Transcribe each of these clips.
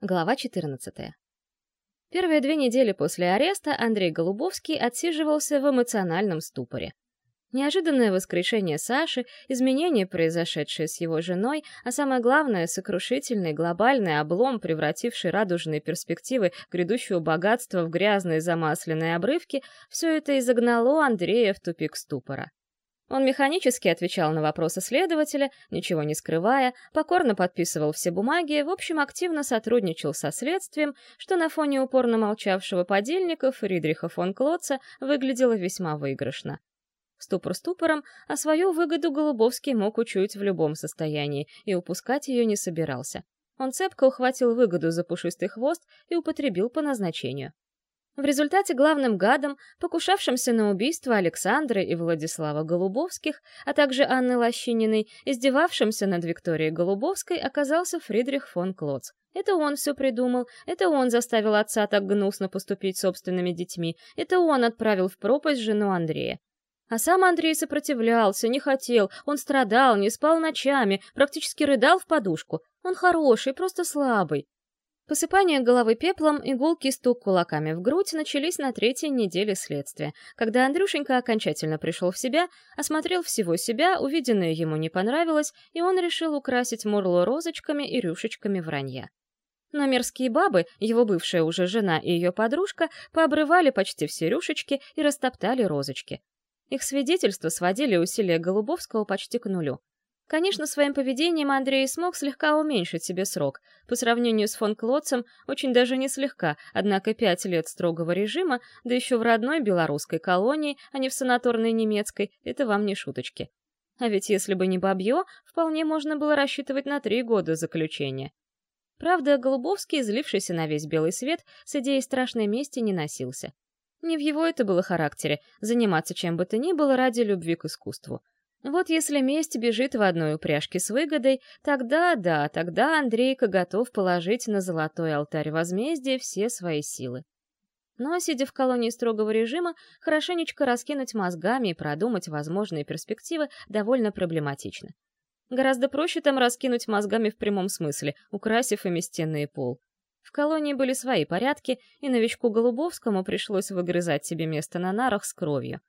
Глава 14. Первые две недели после ареста Андрей Голубовский отсиживался в эмоциональном ступоре. Неожиданное воскрешение Саши, изменения, произошедшие с его женой, а самое главное — сокрушительный глобальный облом, превративший радужные перспективы грядущего богатства в грязные замасленные обрывки — все это изогнало Андрея в тупик ступора. Он механически отвечал на вопросы следователя, ничего не скрывая, покорно подписывал все бумаги, в общем, активно сотрудничал со следствием, что на фоне упорно молчавшего подельника Фридриха фон Клотца выглядело весьма выигрышно. Ступор ступором, а свою выгоду Голубовский мог учуять в любом состоянии и упускать ее не собирался. Он цепко ухватил выгоду за пушистый хвост и употребил по назначению. В результате главным гадом, покушавшимся на убийство Александры и Владислава Голубовских, а также Анны Лощининой, издевавшимся над Викторией Голубовской, оказался Фридрих фон Клоц. Это он все придумал, это он заставил отца так гнусно поступить собственными детьми, это он отправил в пропасть жену Андрея. А сам Андрей сопротивлялся, не хотел, он страдал, не спал ночами, практически рыдал в подушку. Он хороший, просто слабый. Посыпание головы пеплом и гулкий стук кулаками в грудь начались на третьей неделе следствия, когда Андрюшенька окончательно пришел в себя, осмотрел всего себя, увиденное ему не понравилось, и он решил украсить Мурло розочками и рюшечками вранья. Но мерзкие бабы, его бывшая уже жена и ее подружка, пообрывали почти все рюшечки и растоптали розочки. Их свидетельства сводили усилия Голубовского почти к нулю. Конечно, своим поведением Андрей смог слегка уменьшить себе срок. По сравнению с фон Клотцем, очень даже не слегка, однако пять лет строгого режима, да еще в родной белорусской колонии, а не в санаторной немецкой, это вам не шуточки. А ведь если бы не бабье, вполне можно было рассчитывать на три года заключения. Правда, Голубовский, излившийся на весь белый свет, с идеей страшной мести не носился. Не в его это было характере — заниматься чем бы то ни было ради любви к искусству. Вот если месть бежит в одной упряжке с выгодой, тогда да, тогда Андрейка готов положить на золотой алтарь возмездия все свои силы. Но, сидя в колонии строгого режима, хорошенечко раскинуть мозгами и продумать возможные перспективы довольно проблематично. Гораздо проще там раскинуть мозгами в прямом смысле, украсив ими стены и пол. В колонии были свои порядки, и новичку Голубовскому пришлось выгрызать себе место на нарах с кровью.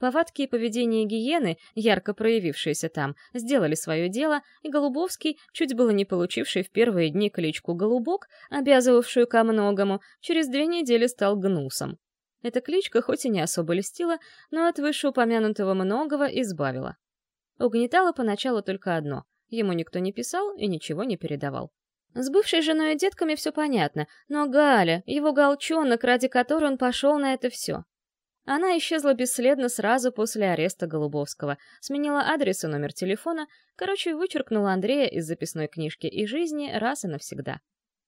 Повадки и поведение гиены, ярко проявившиеся там, сделали свое дело, и Голубовский, чуть было не получивший в первые дни кличку «Голубок», обязывавшую ко многому, через две недели стал гнусом. Эта кличка хоть и не особо льстила, но от вышеупомянутого многого избавила. Угнетало поначалу только одно — ему никто не писал и ничего не передавал. С бывшей женой и детками все понятно, но Галя, его галчонок, ради которой он пошел на это все, она исчезла бесследно сразу после ареста Голубовского, сменила адрес и номер телефона, короче, вычеркнула Андрея из записной книжки и жизни раз и навсегда.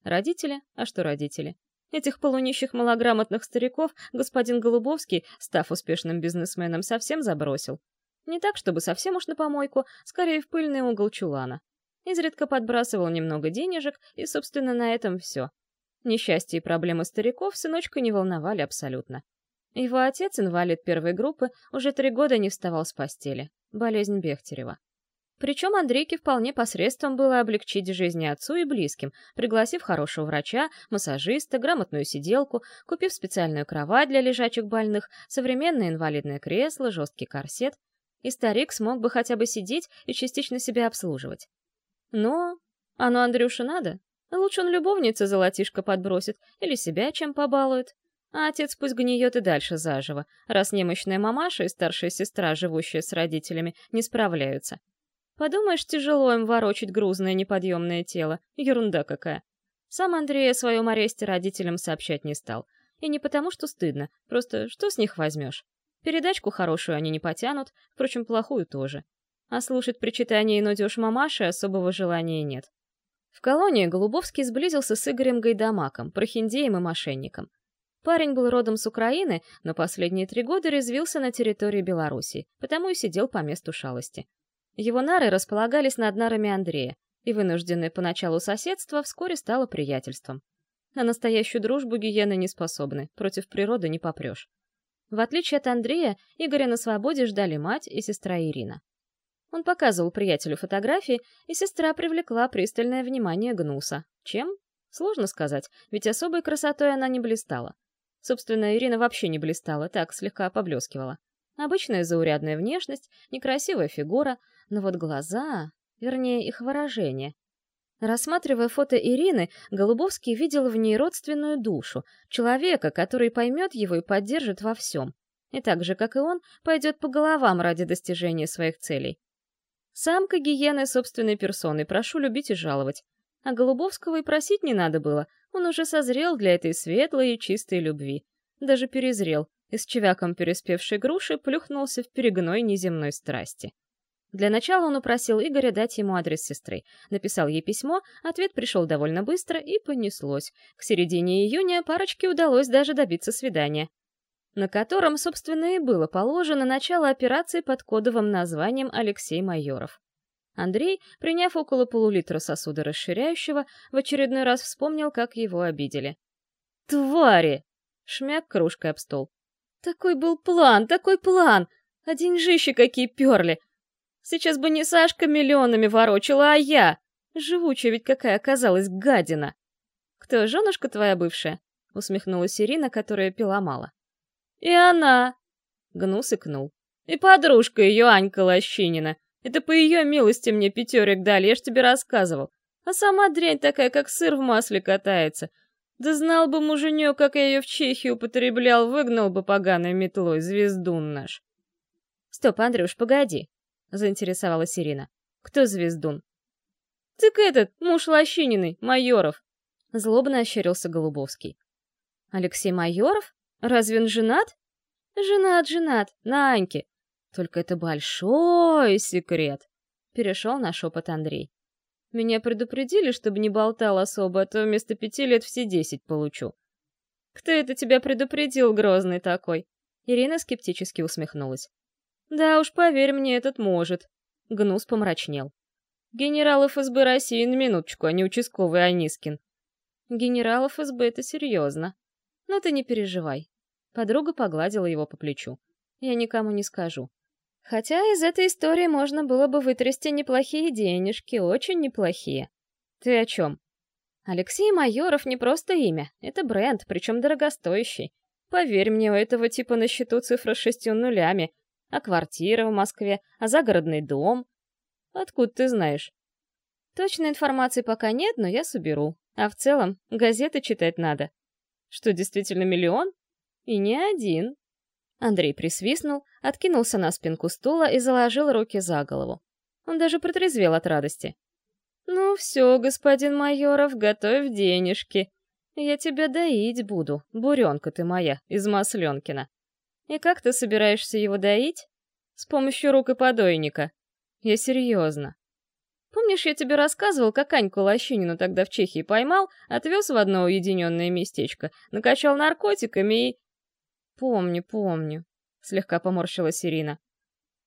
Родители? А что родители? Этих полунищих малограмотных стариков господин Голубовский, став успешным бизнесменом, совсем забросил. Не так, чтобы совсем уж на помойку, скорее в пыльный угол чулана. Изредка подбрасывал немного денежек, и, собственно, на этом все. Несчастье и проблемы стариков сыночка не волновали абсолютно. Его отец, инвалид первой группы, уже три года не вставал с постели. Болезнь Бехтерева. Причем Андрейке вполне посредством было облегчить жизнь отцу и близким, пригласив хорошего врача, массажиста, грамотную сиделку, купив специальную кровать для лежачих больных, современное инвалидное кресло, жесткий корсет. И старик смог бы хотя бы сидеть и частично себя обслуживать. Но оно Андрюше надо. Лучше он любовнице золотишко подбросит или себя чем побалует. А отец пусть гниет и дальше заживо, раз немощная мамаша и старшая сестра, живущие с родителями, не справляются. Подумаешь, тяжело им ворочать грузное неподъемное тело. Ерунда какая. Сам Андрей о своем аресте родителям сообщать не стал. И не потому, что стыдно, просто что с них возьмешь? Передачку хорошую они не потянут, впрочем, плохую тоже. А слушать причитания и нудеж мамаши особого желания нет. В колонии Голубовский сблизился с Игорем Гайдамаком, прохиндеем и мошенником. Парень был родом с Украины, но последние три года резвился на территории Беларуси, потому и сидел по месту шалости. Его нары располагались над нарами Андрея, и вынужденное поначалу соседство вскоре стало приятельством. На настоящую дружбу гиены не способны, против природы не попрешь. В отличие от Андрея, Игоря на свободе ждали мать и сестра Ирина. Он показывал приятелю фотографии, и сестра привлекла пристальное внимание Гнуса. Чем? Сложно сказать, ведь особой красотой она не блистала. Собственно, Ирина вообще не блистала, так слегка поблескивала. Обычная заурядная внешность, некрасивая фигура, но вот глаза, вернее, их выражение. Рассматривая фото Ирины, Голубовский видел в ней родственную душу, человека, который поймет его и поддержит во всем. И так же, как и он, пойдет по головам ради достижения своих целей. Самка гиены собственной персоной, прошу любить и жаловать. А Голубовского и просить не надо было, он уже созрел для этой светлой и чистой любви. Даже перезрел, и с чевяком переспевшей груши плюхнулся в перегной неземной страсти. Для начала он упросил Игоря дать ему адрес сестры. Написал ей письмо, ответ пришел довольно быстро и понеслось. К середине июня парочке удалось даже добиться свидания. На котором, собственно, и было положено начало операции под кодовым названием Алексей Майоров. Андрей, приняв около полулитра сосуда расширяющего, в очередной раз вспомнил, как его обидели. «Твари!» — шмяк кружкой об стол. «Такой был план, такой план! А деньжищи какие перли! Сейчас бы не Сашка миллионами ворочила, а я! Живучая ведь какая оказалась гадина!» «Кто, женушка твоя бывшая?» — усмехнулась Ирина, которая пила мало. «И она!» — Гнус икнул. «И подружка ее, Анька Лощинина. Это по ее милости мне пятерик дали, я ж тебе рассказывал. А сама дрянь такая, как сыр в масле катается. Да знал бы муженек, как я ее в Чехии употреблял, выгнал бы поганой метлой, звездун наш. Стоп, Андрюш, погоди, заинтересовалась Ирина. Кто звездун? Так этот, муж Лощининой, Майоров. Злобно ощерился Голубовский. Алексей Майоров? Разве он женат? Женат, женат, на Аньке. Только это большой секрет. Перешел на шепот Андрей. Меня предупредили, чтобы не болтал особо, а то вместо пяти лет все десять получу. Кто это тебя предупредил, грозный такой? Ирина скептически усмехнулась. Да уж, поверь мне, этот может. Гнус помрачнел. Генерал ФСБ России на минуточку, а не участковый Анискин. Генерал ФСБ — это серьезно. Но ты не переживай. Подруга погладила его по плечу. Я никому не скажу. Хотя из этой истории можно было бы вытрясти неплохие денежки, очень неплохие. Ты о чем? Алексей Майоров не просто имя, это бренд, причем дорогостоящий. Поверь мне, у этого типа на счету цифра с шестью нулями. А квартира в Москве, а загородный дом. Откуда ты знаешь? Точной информации пока нет, но я соберу. А в целом, газеты читать надо. Что, действительно миллион? И не один. Андрей присвистнул, откинулся на спинку стула и заложил руки за голову. Он даже протрезвел от радости. «Ну все, господин Майоров, готовь денежки. Я тебя доить буду, буренка ты моя, из Масленкина. И как ты собираешься его доить? С помощью рук и подойника. Я серьезно. Помнишь, я тебе рассказывал, как Аньку Лощинину тогда в Чехии поймал, отвез в одно уединенное местечко, накачал наркотиками и... «Помню, помню», — слегка поморщилась Ирина.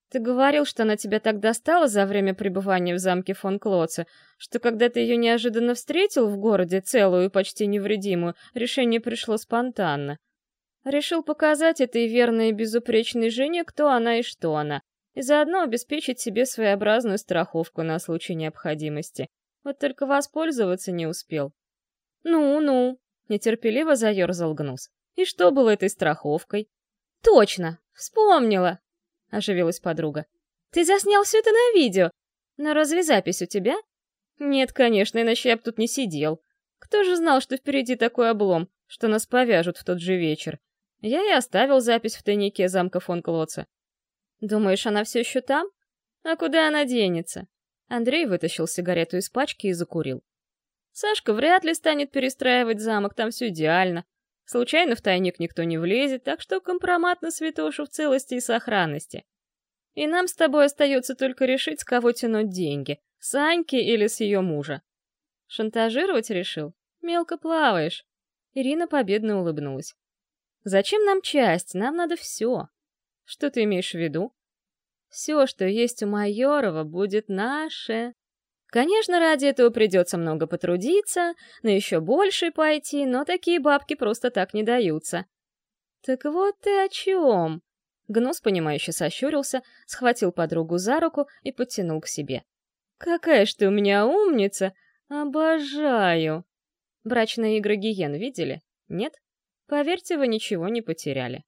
«Ты говорил, что она тебя так достала за время пребывания в замке фон Клоце, что когда ты ее неожиданно встретил в городе, целую и почти невредимую, решение пришло спонтанно. Решил показать этой верной и безупречной жене, кто она и что она, и заодно обеспечить себе своеобразную страховку на случай необходимости. Вот только воспользоваться не успел». «Ну-ну», — нетерпеливо заерзал Гнус. И что было этой страховкой? Точно, вспомнила, оживилась подруга. Ты заснял все это на видео. Но разве запись у тебя? Нет, конечно, иначе я бы тут не сидел. Кто же знал, что впереди такой облом, что нас повяжут в тот же вечер? Я и оставил запись в тайнике замка фон Клоца. Думаешь, она все еще там? А куда она денется? Андрей вытащил сигарету из пачки и закурил. Сашка вряд ли станет перестраивать замок, там все идеально. Случайно в тайник никто не влезет, так что компромат на святошу в целости и сохранности. И нам с тобой остается только решить, с кого тянуть деньги, с Аньки или с ее мужа. Шантажировать решил? Мелко плаваешь. Ирина победно улыбнулась. Зачем нам часть? Нам надо все. Что ты имеешь в виду? Все, что есть у Майорова, будет наше. Конечно, ради этого придется много потрудиться, на еще больше пойти, но такие бабки просто так не даются. Так вот ты о чем? Гнус, понимающе сощурился, схватил подругу за руку и подтянул к себе. «Какая ж ты у меня умница! Обожаю!» Брачные игры гиен видели? Нет? Поверьте, вы ничего не потеряли.